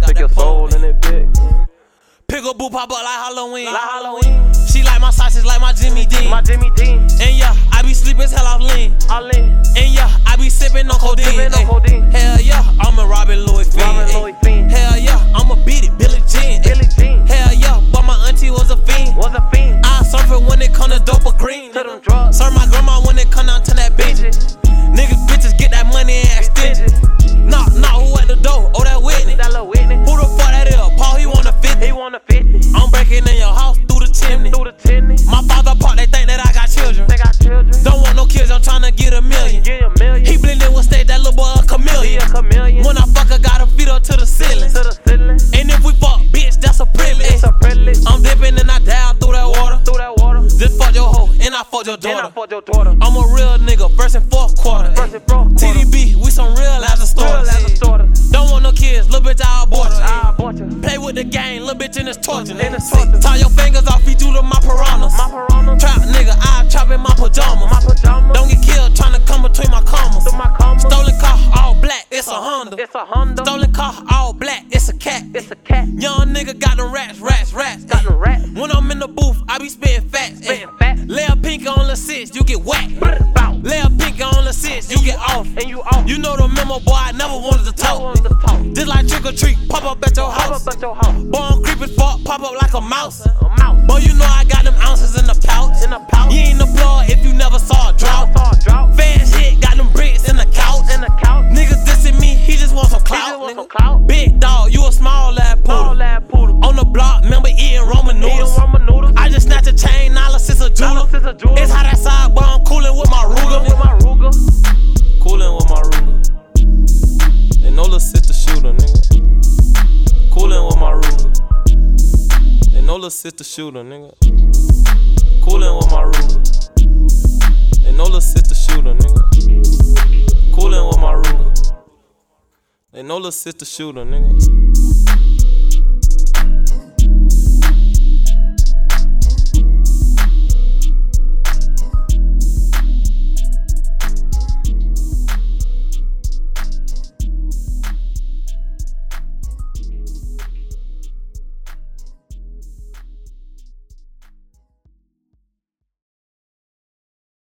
Take your soul in it, bitch. Pickle pop up like Halloween. Like Halloween. She like my sausage like my Jimmy Dean. My Jimmy Dean. And yeah, I be sleeping hell off lean. All in. And yeah, I be sipping on codeine. Sippin' on codeine. Hell yeah, I'm a Robin Lloyd fiend. Robin. Lloyd fiend. Hell yeah, I'ma beat it, Billie Jean. ayy. Billie Jean. Hell yeah, but my auntie was a fiend. Was a fiend. I surf it when it come to dope or green. To them drugs. Serve my grandma the chimney. My father part, they think that I got children. They got children. Don't want no kids, I'm tryna get a million. Get a million. He blended with state, that little boy a chameleon. a chameleon. When I fuck, I gotta feet up to the ceiling. to the ceiling. And if we fuck, bitch, that's a privilege. It's a privilege. I'm dipping and I dive through that water. Through that water. Just fuck your hoe, and I fuck your Then I daughter. fucked your daughter. I'm a real nigga, first and fourth quarter. First and fourth quarter. TDB, we some real as a starter. Don't want no kids, little bitch, I'll abort you. I. Play with the game, little bitch in this torture. In nigga. this torture. Tie your fingers off, feed you to Honda. It's a Honda. Stolen car, all black, it's a cat. It's a cat. Young nigga got them rats, rats, rats. Got them rats. When I'm in the booth, I be spitting facts. Spitting facts. Lay a pink on the six, you get whacked. Lay a pink on the six, you get off. And you off. You know the memo, boy, I never wanted to talk. want to talk. Just like trick or treat, pop up at your Pop house. up at your house. Boy, I'm creeping fuck, pop up like a mouse. Boy, you know I got them ounces in the pouch. In the pouch. Analysis. It's hot outside, but I'm cooling with my Ruger. With my Ruger. Coolin' with my Ruger. They know the sister shooter, nigga. Coolin' with my Ruger. They know the sister shooter, nigga. Coolin' with my Ruger. They know the sister shooter, nigga. Coolin' with my Ruger. They know the sister shooter, nigga.